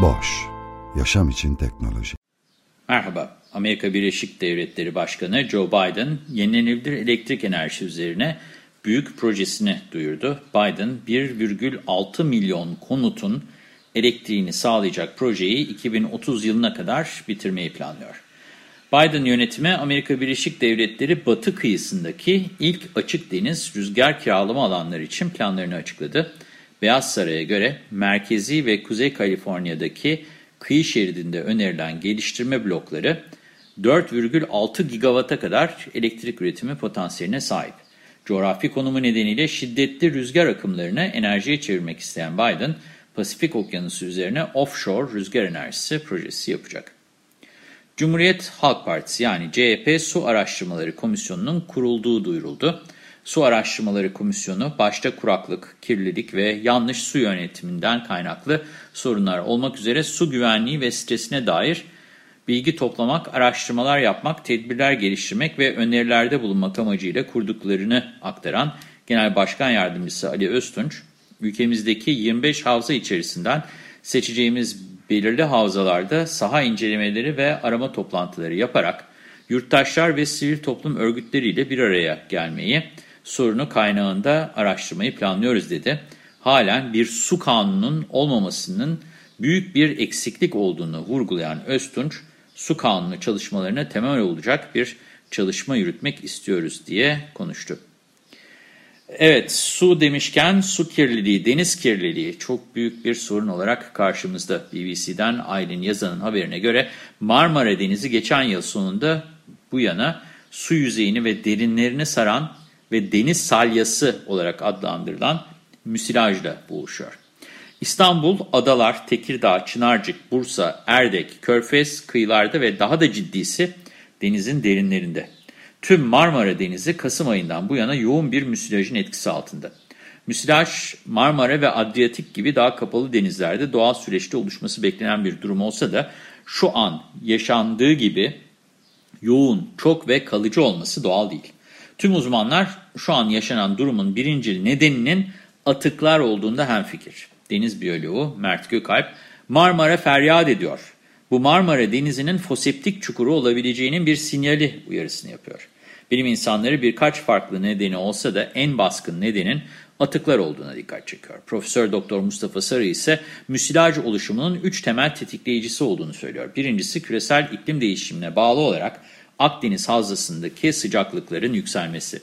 Boş, yaşam için teknoloji. Merhaba, Amerika Birleşik Devletleri Başkanı Joe Biden, yenilenebilir elektrik enerjisi üzerine büyük projesini duyurdu. Biden, 1,6 milyon konutun elektriğini sağlayacak projeyi 2030 yılına kadar bitirmeyi planlıyor. Biden yönetimi Amerika Birleşik Devletleri batı kıyısındaki ilk açık deniz rüzgar kiralama alanları için planlarını açıkladı. Beyaz Saray'a göre merkezi ve Kuzey Kaliforniya'daki kıyı şeridinde önerilen geliştirme blokları 4,6 gigawata kadar elektrik üretimi potansiyeline sahip. Coğrafi konumu nedeniyle şiddetli rüzgar akımlarını enerjiye çevirmek isteyen Biden, Pasifik Okyanusu üzerine offshore rüzgar enerjisi projesi yapacak. Cumhuriyet Halk Partisi yani CHP Su Araştırmaları Komisyonu'nun kurulduğu duyuruldu. Su Araştırmaları Komisyonu başta kuraklık, kirlilik ve yanlış su yönetiminden kaynaklı sorunlar olmak üzere su güvenliği ve stresine dair bilgi toplamak, araştırmalar yapmak, tedbirler geliştirmek ve önerilerde bulunmak amacıyla kurduklarını aktaran Genel Başkan Yardımcısı Ali Öztunç, ülkemizdeki 25 havza içerisinden seçeceğimiz belirli havzalarda saha incelemeleri ve arama toplantıları yaparak yurttaşlar ve sivil toplum örgütleriyle bir araya gelmeyi, sorunu kaynağında araştırmayı planlıyoruz dedi. Halen bir su kanununun olmamasının büyük bir eksiklik olduğunu vurgulayan Öztunç, su kanunu çalışmalarına temel olacak bir çalışma yürütmek istiyoruz diye konuştu. Evet, su demişken su kirliliği, deniz kirliliği çok büyük bir sorun olarak karşımızda. BBC'den Aylin Yazan'ın haberine göre Marmara Denizi geçen yıl sonunda bu yana su yüzeyini ve derinlerini saran ve deniz salyası olarak adlandırılan müsilajla boğuşuyor. İstanbul, Adalar, Tekirdağ, Çınarcık, Bursa, Erdek, Körfez kıyılarda ve daha da ciddisi denizin derinlerinde. Tüm Marmara Denizi Kasım ayından bu yana yoğun bir müsilajın etkisi altında. Müsilaj, Marmara ve Adriyatik gibi daha kapalı denizlerde doğal süreçte oluşması beklenen bir durum olsa da şu an yaşandığı gibi yoğun, çok ve kalıcı olması doğal değil. Tüm uzmanlar şu an yaşanan durumun birinci nedeninin atıklar olduğunda hemfikir. Deniz biyoloğu Mert Gökalp, Marmara feryat ediyor. Bu Marmara Denizi'nin foseptik çukuru olabileceğinin bir sinyali uyarısını yapıyor. Bilim insanları birkaç farklı nedeni olsa da en baskın nedenin atıklar olduğuna dikkat çekiyor. Profesör Doktor Mustafa Sarı ise müsilaj oluşumunun 3 temel tetikleyicisi olduğunu söylüyor. Birincisi küresel iklim değişimine bağlı olarak Akdeniz havzasındaki sıcaklıkların yükselmesi.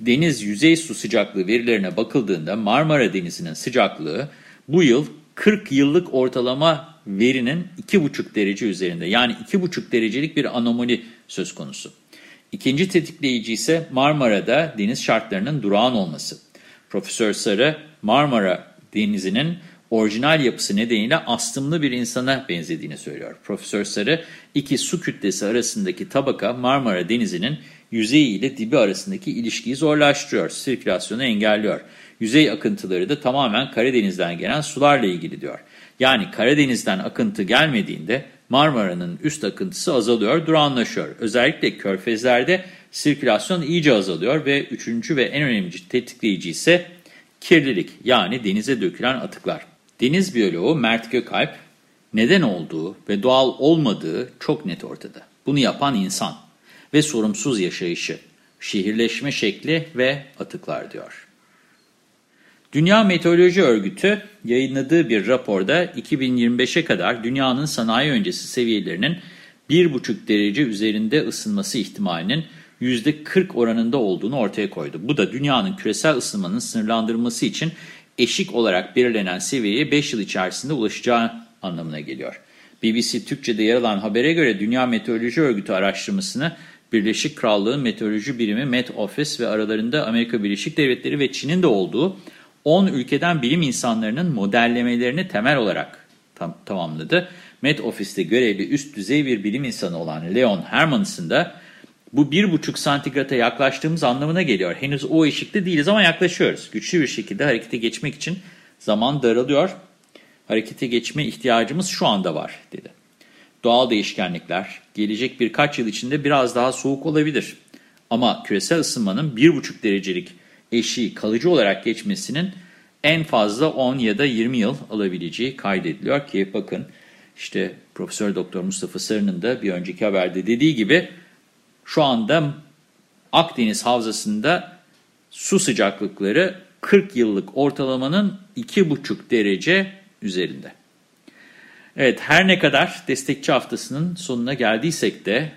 Deniz yüzey su sıcaklığı verilerine bakıldığında Marmara Denizi'nin sıcaklığı bu yıl 40 yıllık ortalama verinin 2,5 derece üzerinde. Yani 2,5 derecelik bir anomali söz konusu. İkinci tetikleyici ise Marmara'da deniz şartlarının durağan olması. Profesör Sarı, Marmara Denizi'nin orijinal yapısı nedeniyle astımlı bir insana benzediğini söylüyor. Profesör Sarı, iki su kütlesi arasındaki tabaka Marmara Denizi'nin yüzeyi ile dibi arasındaki ilişkiyi zorlaştırıyor, sirkülasyonu engelliyor. Yüzey akıntıları da tamamen Karadeniz'den gelen sularla ilgili diyor. Yani Karadeniz'den akıntı gelmediğinde Marmara'nın üst akıntısı azalıyor, durağanlaşıyor. Özellikle körfezlerde sirkülasyon iyice azalıyor ve üçüncü ve en önemli tetikleyici ise kirlilik yani denize dökülen atıklar. Deniz biyoloğu Mert Gökalp neden olduğu ve doğal olmadığı çok net ortada. Bunu yapan insan ve sorumsuz yaşayışı, şehirleşme şekli ve atıklar diyor. Dünya Meteoroloji Örgütü yayınladığı bir raporda 2025'e kadar dünyanın sanayi öncesi seviyelerinin 1,5 derece üzerinde ısınması ihtimalinin %40 oranında olduğunu ortaya koydu. Bu da dünyanın küresel ısınmanın sınırlandırılması için eşik olarak belirlenen seviyeye 5 yıl içerisinde ulaşacağı anlamına geliyor. BBC Türkçe'de yer alan habere göre Dünya Meteoroloji Örgütü araştırmasını Birleşik Krallığın Meteoroloji Birimi Met Office ve aralarında Amerika Birleşik Devletleri ve Çin'in de olduğu 10 ülkeden bilim insanlarının modellemelerini temel olarak tam, tamamladı. Met Office'te görevli üst düzey bir bilim insanı olan Leon Hermans'ın da bu 1,5 santigrata yaklaştığımız anlamına geliyor. Henüz o eşikte değiliz ama yaklaşıyoruz. Güçlü bir şekilde harekete geçmek için zaman daralıyor. Harekete geçme ihtiyacımız şu anda var dedi. Doğal değişkenlikler gelecek birkaç yıl içinde biraz daha soğuk olabilir. Ama küresel ısınmanın 1,5 derecelik eşiği kalıcı olarak geçmesinin en fazla 10 ya da 20 yıl alabileceği kaydediliyor ki bakın işte Profesör Doktor Mustafa Sarı'nın da bir önceki haberde dediği gibi şu anda Akdeniz Havzası'nda su sıcaklıkları 40 yıllık ortalamanın 2,5 derece üzerinde. Evet her ne kadar destekçi haftasının sonuna geldiysek de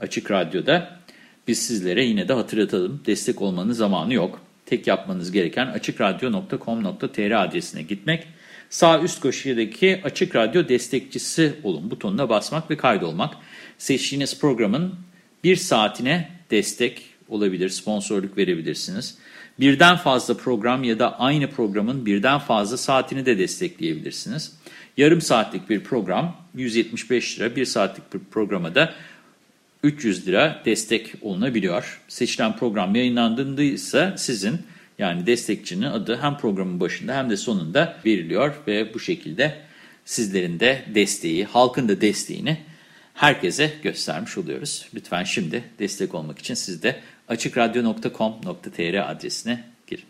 Açık Radyo'da biz sizlere yine de hatırlatalım. Destek olmanın zamanı yok. Tek yapmanız gereken açıkradyo.com.tr adresine gitmek. Sağ üst köşedeki Açık Radyo destekçisi olun butonuna basmak ve kaydolmak. Seçtiğiniz programın bir saatine destek olabilir, sponsorluk verebilirsiniz. Birden fazla program ya da aynı programın birden fazla saatini de destekleyebilirsiniz. Yarım saatlik bir program 175 lira, bir saatlik bir programa da 300 lira destek olunabiliyor. Seçilen program yayınlandığında sizin yani destekçinin adı hem programın başında hem de sonunda veriliyor ve bu şekilde sizlerin de desteği, halkın da desteğini herkese göstermiş oluyoruz. Lütfen şimdi destek olmak için siz de açıkradyo.com.tr adresine girin.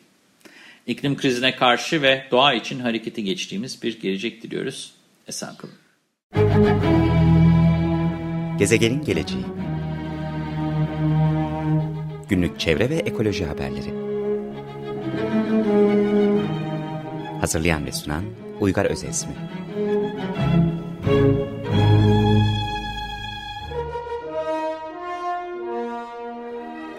İklim krizine karşı ve doğa için harekete geçtiğimiz bir gelecek diliyoruz. Esen kalın. Gezegenin geleceği Günlük çevre ve ekoloji haberleri Hazırlayan ve sunan Uygar Özesmi